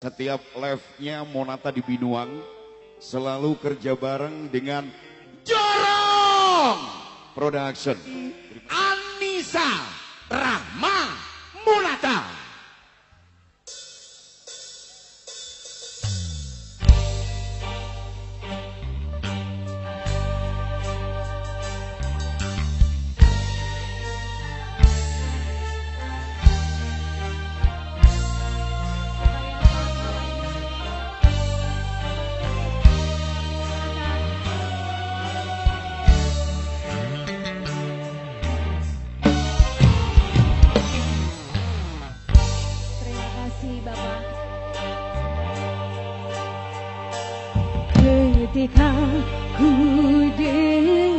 Setiap live-nya Monata di Binuang selalu kerja bareng dengan Jorong Production. Anissa Rahma Ketika ku dengar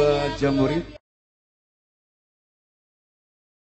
kasih Abah banyak. Jamuri.